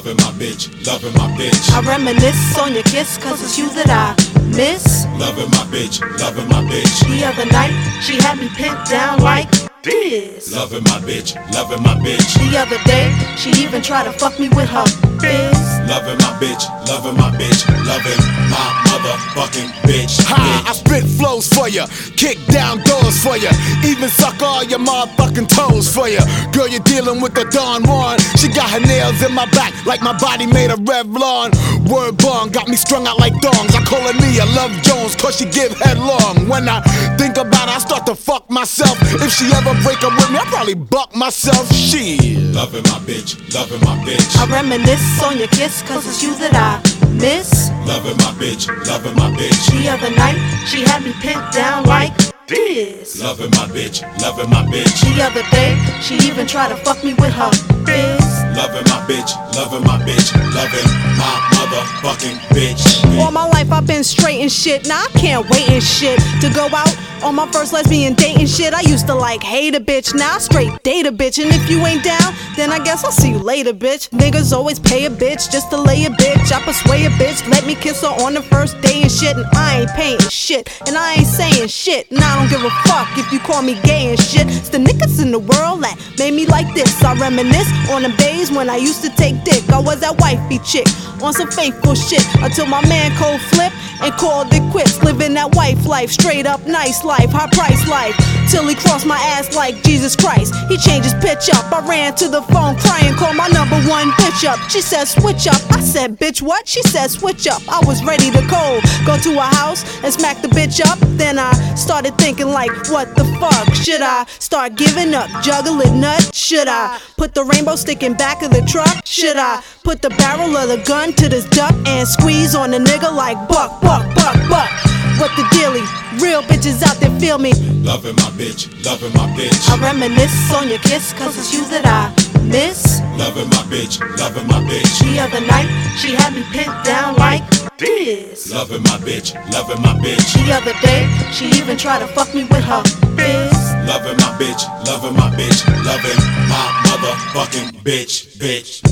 bitch, loving my bitch. I reminisce on your kiss, cause it's you that I miss. Loving my bitch, loving my bitch. The other night, she had me pinned down like this. Loving my bitch, loving my bitch. The other day, she even tried to fuck me with her biz. Loving my bitch, loving my bitch, loving my motherfucking bitch. Ha, I spit flows for ya, kick down doors for ya, even suck all your motherfucking toes for ya. Girl, you're dealing with the Don Juan. She got her nails in my back like my body made of Revlon. Word bond got me strung out like dongs. I call her Nia Love Jones, cause she give headlong. When I think about it, I start to fuck myself. If she ever break up with me, I probably buck myself. Shit. Loving my bitch, loving my bitch. I reminisce on your kiss, cause it's you that I miss. Loving my bitch, loving my bitch. The other night, she had me pinned down like this. Loving my bitch, loving my bitch. The other day, she even tried to fuck me with her biz. Loving my bitch, loving my bitch, loving my motherfucking bitch. All my life I've been straight and shit. Now I can't wait and shit to go out on my first lesbian date and shit. I used to like hate a bitch. Now I straight date a bitch. And if you ain't down, then I guess I'll see you later, bitch. Niggas always pay a bitch just to lay a bitch. I persuade a bitch, let me kiss her on the first day and shit. And I ain't paying shit. And I ain't saying shit. And I don't give a fuck if you call me gay and shit. It's the niggas in the world that made me like this. I reminisce on the days when I used to take dick. I was that wifey chick on some faithful shit until my man cold flip and called it quits. Living that wife life, straight up nice life, high price life. Till he crossed my ass like Jesus Christ. He changed his pitch up. I ran to the phone crying, called my number one bitch up. She said, switch up. I said, bitch, what? She said, switch up. I was ready to cold. Go to her house and smack the bitch up. Then I started thinking, like, what the fuck? Should I start giving up? Juggling nuts? Should I put the rainbow stick in back of the truck? Should I put the barrel of the gun to this duck and squeeze on the nigga like buck, buck, buck, buck? What the dealie? Real bitches out there feel me. Loving my bitch, loving my bitch. I reminisce on your kiss, cause it's you that I miss. Loving my bitch, loving my bitch. The other night, she had me pinned down like this. Loving my bitch, loving my bitch. The other day, she even tried to fuck me with her biz. Loving my bitch, loving my bitch, loving my motherfucking bitch, bitch.